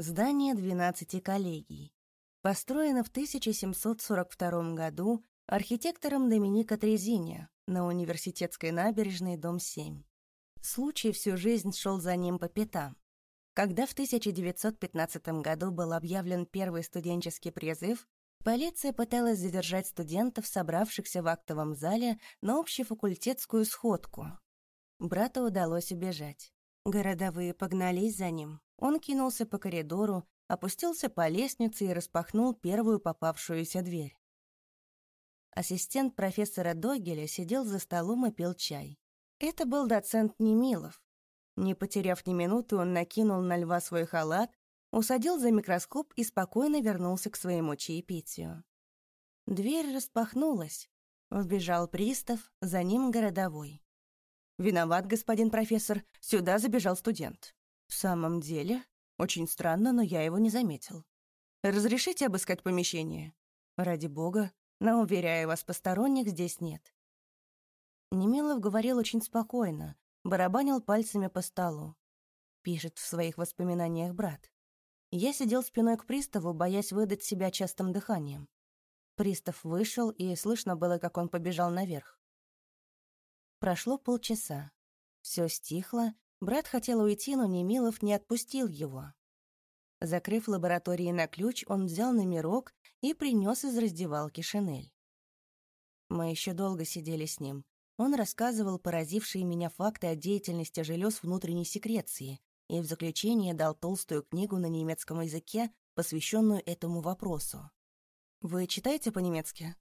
Здание 12 коллегий. Построено в 1742 году архитектором Доминика Трезиня на университетской набережной, дом 7. Случай всю жизнь шел за ним по пятам. Когда в 1915 году был объявлен первый студенческий призыв, полиция пыталась задержать студентов, собравшихся в актовом зале на общефакультетскую сходку. Брату удалось убежать. Городовые погнались за ним. Он кинулся по коридору, опустился по лестнице и распахнул первую попавшуюся дверь. Ассистент профессора Догеля сидел за столом и пил чай. Это был доцент Немилов. Не потеряв ни минуты, он накинул на льва свой халат, усадил за микроскоп и спокойно вернулся к своему чаепитию. Дверь распахнулась. Вбежал пристав, за ним городовой. «Виноват, господин профессор, сюда забежал студент». «В самом деле? Очень странно, но я его не заметил. Разрешите обыскать помещение?» «Ради бога, но, уверяю вас, посторонних здесь нет». Немилов говорил очень спокойно, барабанил пальцами по столу. Пишет в своих воспоминаниях брат. Я сидел спиной к приставу, боясь выдать себя частым дыханием. Пристав вышел, и слышно было, как он побежал наверх. Прошло полчаса. Все стихло, Брат хотел уйти, но Немилов не отпустил его. Закрыв лаборатории на ключ, он взял номерок и принес из раздевалки шинель. Мы еще долго сидели с ним. Он рассказывал поразившие меня факты о деятельности желез внутренней секреции и в заключение дал толстую книгу на немецком языке, посвященную этому вопросу. «Вы читаете по-немецки?»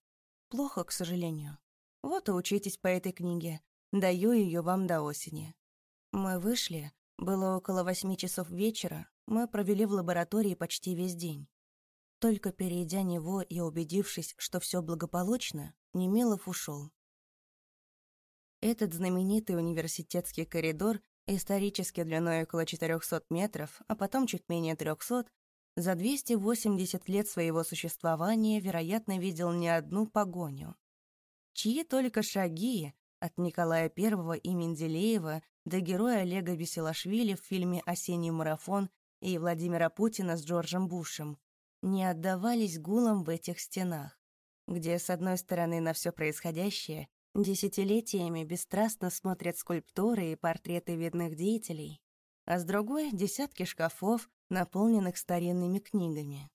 «Плохо, к сожалению. Вот и учитесь по этой книге. Даю ее вам до осени. Мы вышли, было около восьми часов вечера, мы провели в лаборатории почти весь день. Только перейдя него и убедившись, что все благополучно, Немилов ушел. Этот знаменитый университетский коридор, исторически длиной около 400 метров, а потом чуть менее 300, за 280 лет своего существования, вероятно, видел не одну погоню. Чьи только шаги, от Николая I и Менделеева до героя Олега Веселашвили в фильме «Осенний марафон» и Владимира Путина с Джорджем Бушем, не отдавались гулом в этих стенах, где, с одной стороны, на все происходящее десятилетиями бесстрастно смотрят скульптуры и портреты видных деятелей, а с другой — десятки шкафов, наполненных старинными книгами.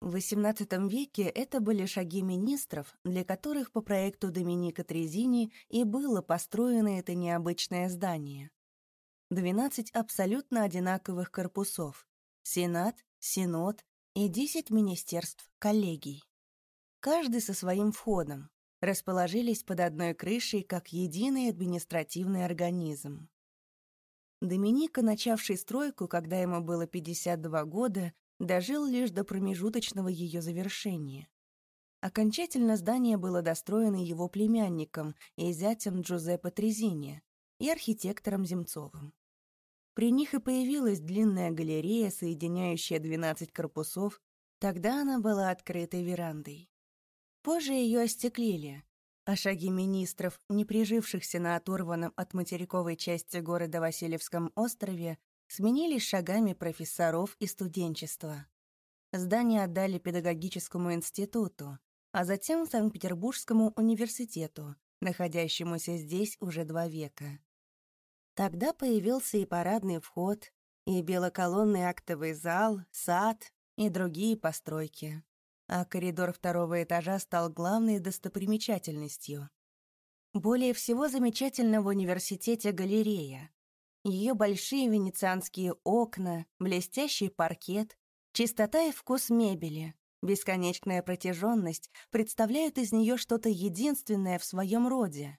В XVIII веке это были шаги министров, для которых по проекту Доминика Трезини и было построено это необычное здание. 12 абсолютно одинаковых корпусов — Сенат, Синод и 10 министерств, коллегий. Каждый со своим входом, расположились под одной крышей как единый административный организм. Доминика, начавший стройку, когда ему было 52 года, дожил лишь до промежуточного ее завершения. Окончательно здание было достроено его племянником и зятем Джузеппе Трезини и архитектором Земцовым. При них и появилась длинная галерея, соединяющая 12 корпусов, тогда она была открытой верандой. Позже ее остеклили, а шаги министров, не прижившихся на оторванном от материковой части города Васильевском острове, сменились шагами профессоров и студенчества. Здание отдали педагогическому институту, а затем Санкт-Петербургскому университету, находящемуся здесь уже два века. Тогда появился и парадный вход, и белоколонный актовый зал, сад и другие постройки. А коридор второго этажа стал главной достопримечательностью. Более всего замечательна в университете галерея, ее большие венецианские окна, блестящий паркет, чистота и вкус мебели, бесконечная протяженность представляют из нее что-то единственное в своем роде.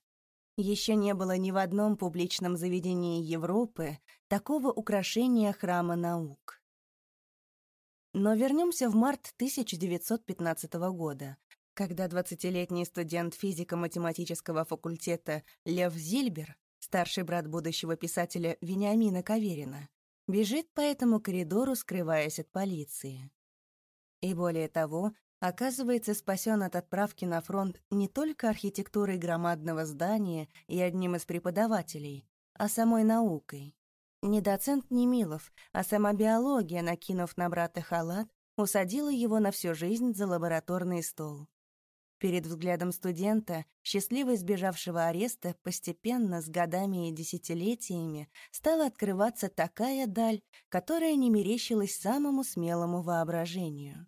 Еще не было ни в одном публичном заведении Европы такого украшения храма наук. Но вернемся в март 1915 года, когда 20-летний студент физико-математического факультета Лев Зильбер старший брат будущего писателя Вениамина Каверина, бежит по этому коридору, скрываясь от полиции. И более того, оказывается спасен от отправки на фронт не только архитектурой громадного здания и одним из преподавателей, а самой наукой. Не доцент Немилов, а сама биология, накинув на брата халат, усадила его на всю жизнь за лабораторный стол. Перед взглядом студента, счастливо избежавшего ареста, постепенно, с годами и десятилетиями, стала открываться такая даль, которая не мерещилась самому смелому воображению.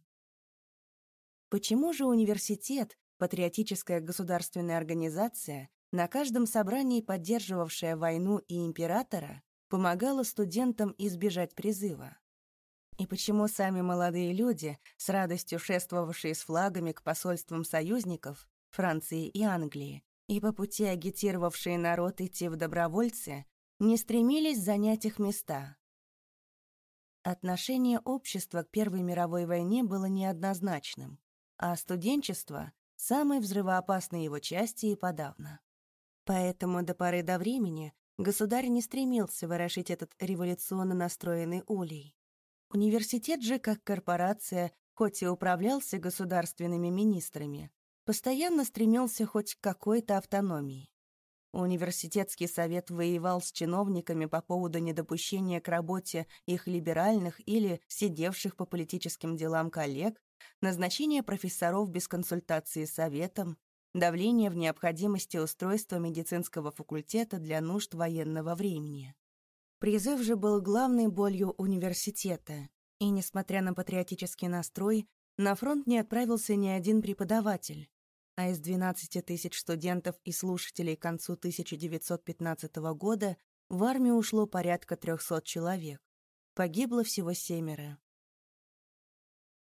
Почему же университет, патриотическая государственная организация, на каждом собрании поддерживавшая войну и императора, помогала студентам избежать призыва? И почему сами молодые люди, с радостью шествовавшие с флагами к посольствам союзников, Франции и Англии, и по пути агитировавшие народ идти в добровольцы, не стремились занять их места? Отношение общества к Первой мировой войне было неоднозначным, а студенчество — самой взрывоопасной его части и подавно. Поэтому до поры до времени государь не стремился ворошить этот революционно настроенный улей. Университет же, как корпорация, хоть и управлялся государственными министрами, постоянно стремился хоть к какой-то автономии. Университетский совет воевал с чиновниками по поводу недопущения к работе их либеральных или сидевших по политическим делам коллег, назначения профессоров без консультации советом, давление в необходимости устройства медицинского факультета для нужд военного времени. Призыв же был главной болью университета, и, несмотря на патриотический настрой, на фронт не отправился ни один преподаватель, а из 12 тысяч студентов и слушателей к концу 1915 года в армию ушло порядка 300 человек. Погибло всего семеро.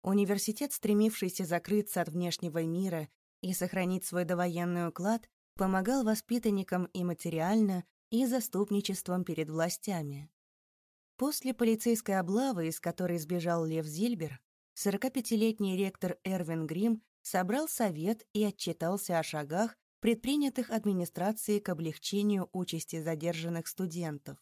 Университет, стремившийся закрыться от внешнего мира и сохранить свой довоенный уклад, помогал воспитанникам и материально, и заступничеством перед властями. После полицейской облавы, из которой сбежал Лев Зильбер, 45-летний ректор Эрвин Грим собрал совет и отчитался о шагах, предпринятых администрацией к облегчению участи задержанных студентов.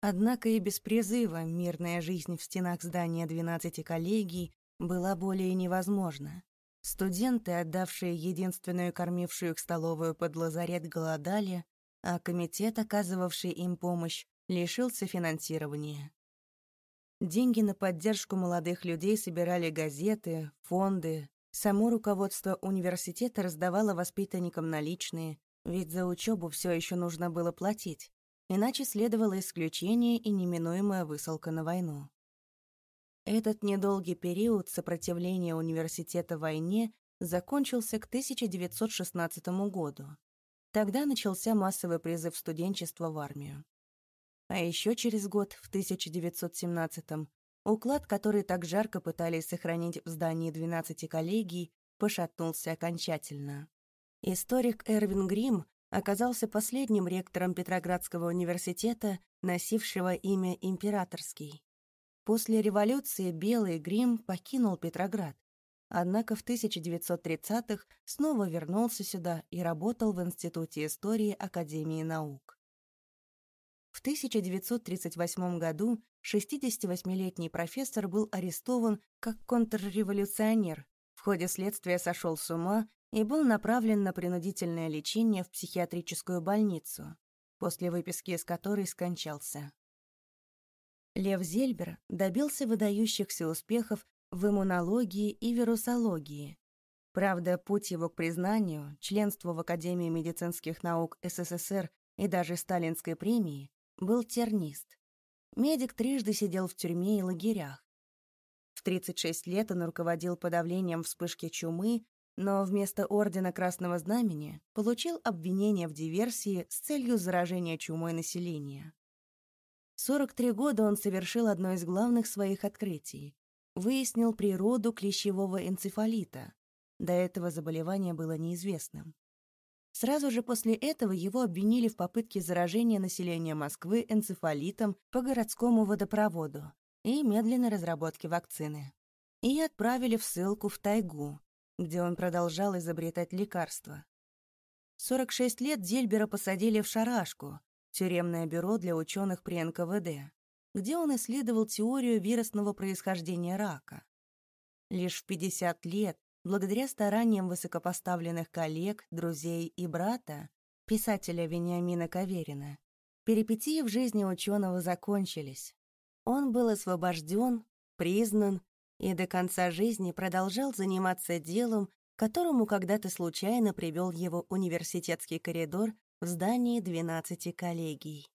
Однако и без призыва мирная жизнь в стенах здания 12 коллегий была более невозможна. Студенты, отдавшие единственную кормившую их столовую под лазарет, голодали, а комитет, оказывавший им помощь, лишился финансирования. Деньги на поддержку молодых людей собирали газеты, фонды. Само руководство университета раздавало воспитанникам наличные, ведь за учебу все еще нужно было платить, иначе следовало исключение и неминуемая высылка на войну. Этот недолгий период сопротивления университета войне закончился к 1916 году. Тогда начался массовый призыв студенчества в армию. А еще через год, в 1917-м, уклад, который так жарко пытались сохранить в здании 12 коллегий, пошатнулся окончательно. Историк Эрвин Грим оказался последним ректором Петроградского университета, носившего имя Императорский. После революции Белый Грим покинул Петроград, Однако в 1930-х снова вернулся сюда и работал в Институте истории Академии наук. В 1938 году 68-летний профессор был арестован как контрреволюционер, в ходе следствия сошел с ума и был направлен на принудительное лечение в психиатрическую больницу, после выписки из которой скончался. Лев Зельбер добился выдающихся успехов в иммунологии и вирусологии. Правда, путь его к признанию, членству в Академии медицинских наук СССР и даже Сталинской премии был тернист. Медик трижды сидел в тюрьме и лагерях. В 36 лет он руководил подавлением вспышки чумы, но вместо Ордена Красного Знамени получил обвинение в диверсии с целью заражения чумой населения. 43 года он совершил одно из главных своих открытий выяснил природу клещевого энцефалита. До этого заболевание было неизвестным. Сразу же после этого его обвинили в попытке заражения населения Москвы энцефалитом по городскому водопроводу и медленной разработке вакцины. И отправили в ссылку в тайгу, где он продолжал изобретать лекарства. 46 лет Зельбера посадили в шарашку, тюремное бюро для ученых при НКВД где он исследовал теорию вирусного происхождения рака. Лишь в 50 лет, благодаря стараниям высокопоставленных коллег, друзей и брата, писателя Вениамина Каверина, перипетии в жизни ученого закончились. Он был освобожден, признан и до конца жизни продолжал заниматься делом, которому когда-то случайно привел его университетский коридор в здании 12 коллегий.